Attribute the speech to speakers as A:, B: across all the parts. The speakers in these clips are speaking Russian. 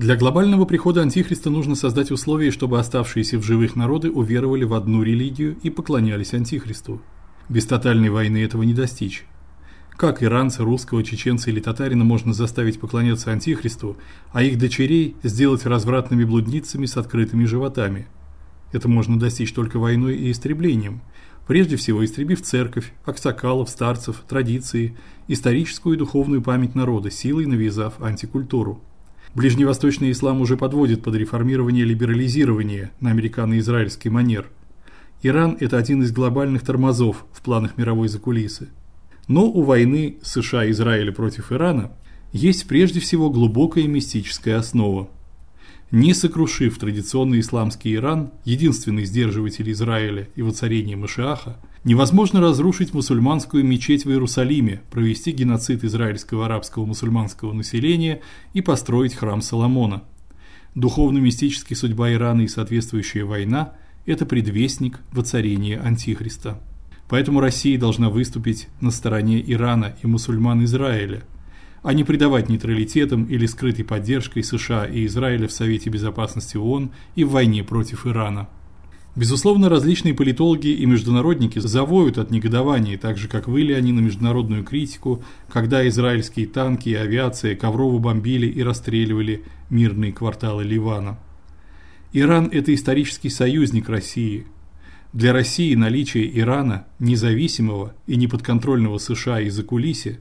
A: Для глобального прихода антихриста нужно создать условия, чтобы оставшиеся в живых народы уверовали в одну религию и поклонялись антихристу. Без тотальной войны этого не достичь. Как иранца, русского, чеченца или татарина можно заставить поклоняться антихристу, а их дочерей сделать развратными блудницами с открытыми животами? Это можно достичь только войной и истреблением. Прежде всего истребив церковь, аксакалов, старцев, традиции, историческую и духовную память народа, силой навязав антикультуру. Ближневосточный ислам уже подводит под реформирование и либерализирование на американо-израильский манер. Иран это один из глобальных тормозов в планах мировой закулисы. Но у войны США и Израиля против Ирана есть прежде всего глубокая мистическая основа. Не сокрушив традиционный исламский Иран, единственный сдерживатель Израиля и воцарения Машиаха, невозможно разрушить мусульманскую мечеть в Иерусалиме, провести геноцид израильского арабского мусульманского населения и построить храм Соломона. Духовно-мистическая судьба Ирана и соответствующая война это предвестник воцарения антихриста. Поэтому Россия должна выступить на стороне Ирана и мусульман Израиля, а не предавать нейтралитетом или скрытой поддержкой США и Израиля в Совете безопасности ООН и в войне против Ирана. Безусловно, различные политологи и международники завоют от негодования, так же как выли они на международную критику, когда израильские танки и авиация коврово бомбили и расстреливали мирные кварталы Ливана. Иран это исторический союзник России – для России наличие Ирана, независимого и неподконтрольного США и закулисья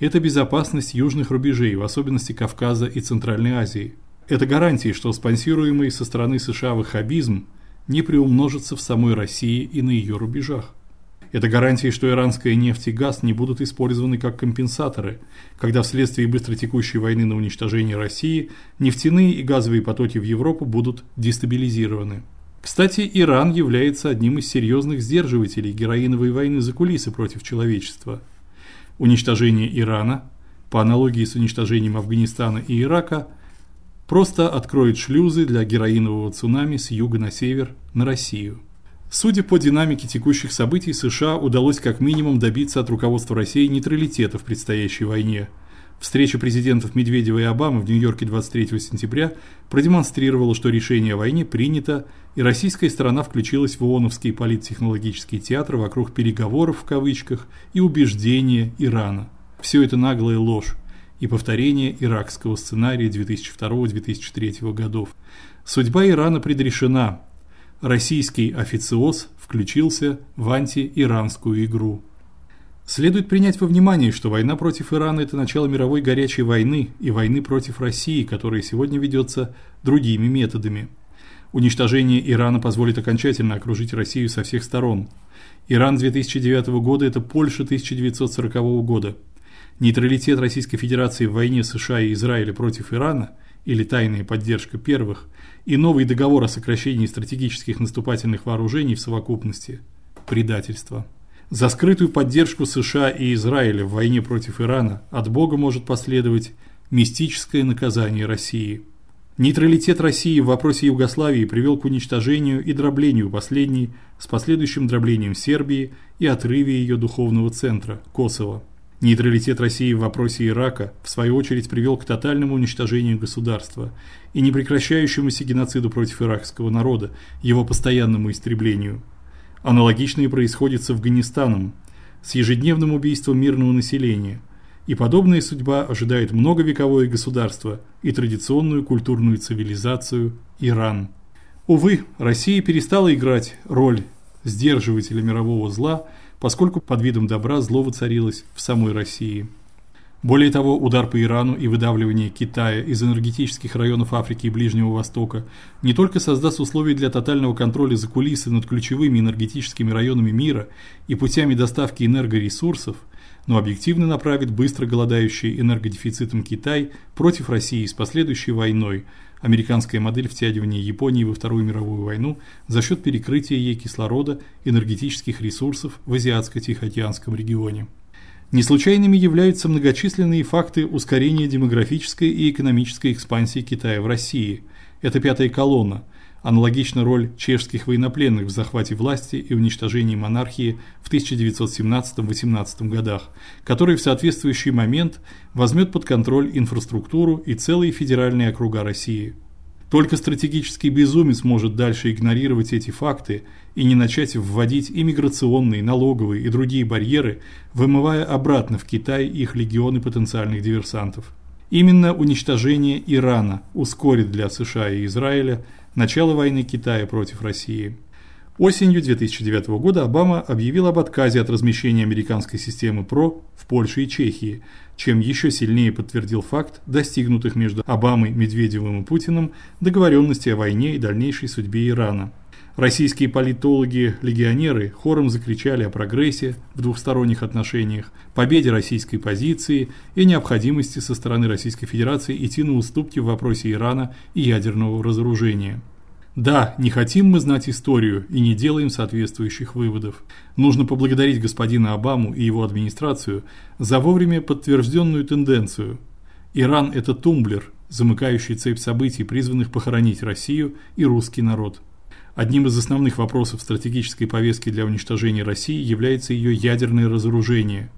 A: это безопасность южных рубежей, в особенности Кавказа и Центральной Азии. Это гарантия, что спонсируемый со стороны США ваххабизм не приумножится в самой России и на ее рубежах. Это гарантия, что иранская нефть и газ не будут использованы как компенсаторы, когда вследствие быстротекущей войны на уничтожение России нефтяные и газовые потоки в Европу будут дестабилизированы. Кстати, Иран является одним из серьезных сдерживателей героиновой войны за кулисы против человечества. Уничтожение Ирана, по аналогии с уничтожением Афганистана и Ирака, просто откроет шлюзы для героинового цунами с юга на север на Россию. Судя по динамике текущих событий, США удалось как минимум добиться от руководства России нейтралитета в предстоящей войне – Встреча президентов Медведева и Обамы в Нью-Йорке 23 сентября продемонстрировала, что решение о войне принято, и российская сторона включилась в ООНовский политтехнологический театр вокруг переговоров в кавычках и убеждения Ирана. Все это наглая ложь и повторение иракского сценария 2002-2003 годов. Судьба Ирана предрешена. Российский официоз включился в антииранскую игру. Следует принять во внимание, что война против Ирана это начало мировой горячей войны и войны против России, которая сегодня ведется другими методами. Уничтожение Ирана позволит окончательно окружить Россию со всех сторон. Иран 2009 года это Польша 1940 года. Нейтралитет Российской Федерации в войне США и Израиля против Ирана или тайная поддержка первых и новый договор о сокращении стратегических наступательных вооружений в совокупности предательство. За скрытую поддержку США и Израиля в войне против Ирана от Бога может последовать мистическое наказание России. Нейтралитет России в вопросе Югославии привел к уничтожению и дроблению последней с последующим дроблением Сербии и отрыве ее духовного центра Косово. Нейтралитет России в вопросе Ирака в свою очередь привел к тотальному уничтожению государства и непрекращающемуся геноциду против иракского народа, его постоянному истреблению. Аналогичное происходит с Афганистаном, с ежедневным убийством мирного населения. И подобная судьба ожидает многовековое государство и традиционную культурную цивилизацию Иран. Увы, Россия перестала играть роль сдерживателя мирового зла, поскольку под видом добра зло воцарилось в самой России. Более того, удар по Ирану и выдавливание Китая из энергетических районов Африки и Ближнего Востока не только создаст условия для тотального контроля за кулисы над ключевыми энергетическими районами мира и путями доставки энергоресурсов, но объективно направит быстро голодающий энергодефицитом Китай против России с последующей войной. Американская модель втягивания Японии во Вторую мировую войну за счет перекрытия ей кислорода энергетических ресурсов в Азиатско-Тихоокеанском регионе. Не случайными являются многочисленные факты ускорения демографической и экономической экспансии Китая в России. Это пятая колонна. Аналогична роль чешских военнопленных в захвате власти и уничтожении монархии в 1917-18 годах, который в соответствующий момент возьмет под контроль инфраструктуру и целые федеральные округа России. Только стратегический безумец может дальше игнорировать эти факты и не начать вводить иммиграционные, налоговые и другие барьеры, вымывая обратно в Китай их легионы потенциальных диверсантов. Именно уничтожение Ирана ускорит для США и Израиля начало войны Китая против России. Осенью 2009 года Обама объявил об отказе от размещения американской системы ПРО в Польше и Чехии, чем еще сильнее подтвердил факт достигнутых между Обамой, Медведевым и Путиным договоренностей о войне и дальнейшей судьбе Ирана. Российские политологи-легионеры хором закричали о прогрессе в двухсторонних отношениях, победе российской позиции и необходимости со стороны Российской Федерации идти на уступки в вопросе Ирана и ядерного разоружения. Да, не хотим мы знать историю и не делаем соответствующих выводов. Нужно поблагодарить господина Обаму и его администрацию за вовремя подтвержденную тенденцию. Иран это тумблер, замыкающий цепь событий, призванных похоронить Россию и русский народ. Одним из основных вопросов стратегической повестки для уничтожения России является ее ядерное разоружение.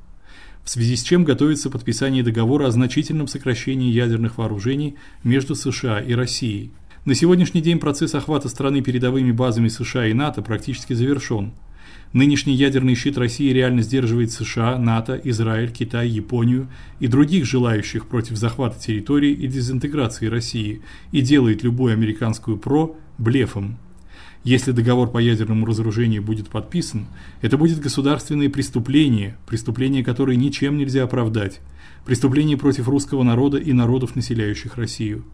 A: В связи с чем готовится подписание договора о значительном сокращении ядерных вооружений между США и Россией. На сегодняшний день процесс охвата страны передовыми базами США и НАТО практически завершен. Нынешний ядерный щит России реально сдерживает США, НАТО, Израиль, Китай, Японию и других желающих против захвата территории и дезинтеграции России и делает любую американскую ПРО блефом. Если договор по ядерному разоружению будет подписан, это будет государственное преступление, преступление, которое ничем нельзя оправдать, преступление против русского народа и народов, населяющих Россию.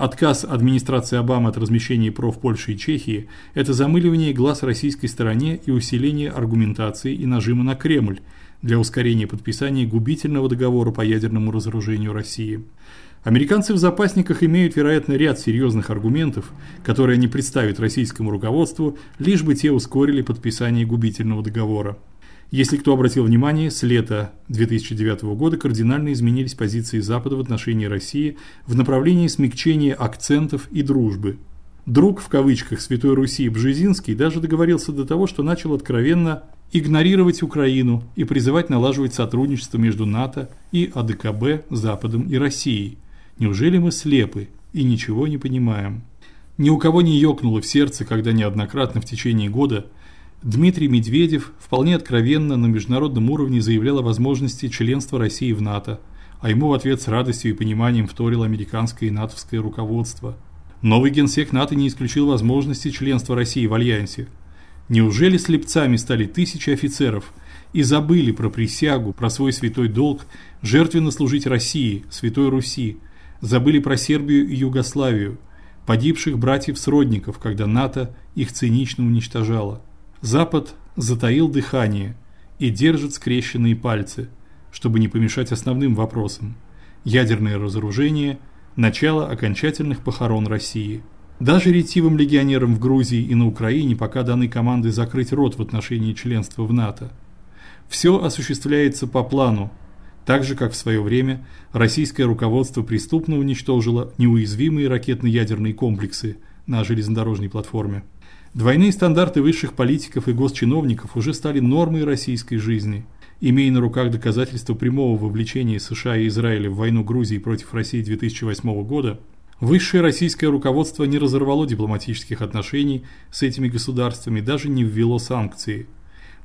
A: Отказ администрации Обамы от размещения ПРО в Польше и Чехии – это замыливание глаз российской стороне и усиление аргументации и нажима на Кремль для ускорения подписания губительного договора по ядерному разоружению России. Американцы в запасниках имеют, вероятно, ряд серьезных аргументов, которые они представят российскому руководству, лишь бы те ускорили подписание губительного договора. Если кто обратил внимание, с лета 2009 года кардинально изменились позиции Запада в отношении России в направлении смягчения акцентов и дружбы. Друг в кавычках Святой Руси Бжезинский даже договорился до того, что начал откровенно игнорировать Украину и призывать налаживать сотрудничество между НАТО и АДКБ, Западом и Россией – Неужели мы слепы и ничего не понимаем? Ни у кого не ёкнуло в сердце, когда неоднократно в течение года Дмитрий Медведев вполне откровенно на международном уровне заявлял о возможности членства России в НАТО, а ему в ответ с радостью и пониманием вторило американское и натовское руководство. Новый генсек НАТО не исключил возможности членства России в альянсе. Неужели слепцами стали тысячи офицеров и забыли про присягу, про свой святой долг жертвенно служить России, Святой Руси, забыли про Сербию и Югославию, погибших братьев-сродников, когда НАТО их цинично уничтожало. Запад затаил дыхание и держит скрещенные пальцы, чтобы не помешать основным вопросам: ядерное разоружение, начало окончательных похорон России. Даже ретивым легионерам в Грузии и на Украине пока даны команды закрыть рот в отношении членства в НАТО. Все осуществляется по плану, так же, как в свое время российское руководство преступно уничтожило неуязвимые ракетно-ядерные комплексы на железнодорожной платформе. Двойные стандарты высших политиков и госчиновников уже стали нормой российской жизни. Имея на руках доказательства прямого вовлечения США и Израиля в войну Грузии против России 2008 года, высшее российское руководство не разорвало дипломатических отношений с этими государствами, даже не ввело санкции.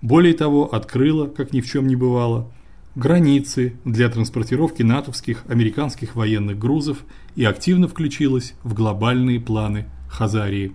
A: Более того, открыло, как ни в чем не бывало, границы для транспортировки натовских, американских военных грузов и активно включилась в глобальные планы Хазарии.